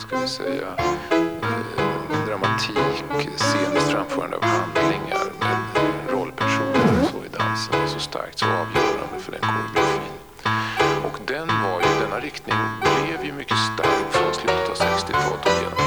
ska vi säga, eh, dramatik, sceniskt framförande av handlingar med rollpersoner och så i dansen är så starkt, så avgörande för den koreografin. Och den var ju, denna riktning blev ju mycket stark från slutet av 60-talet och genom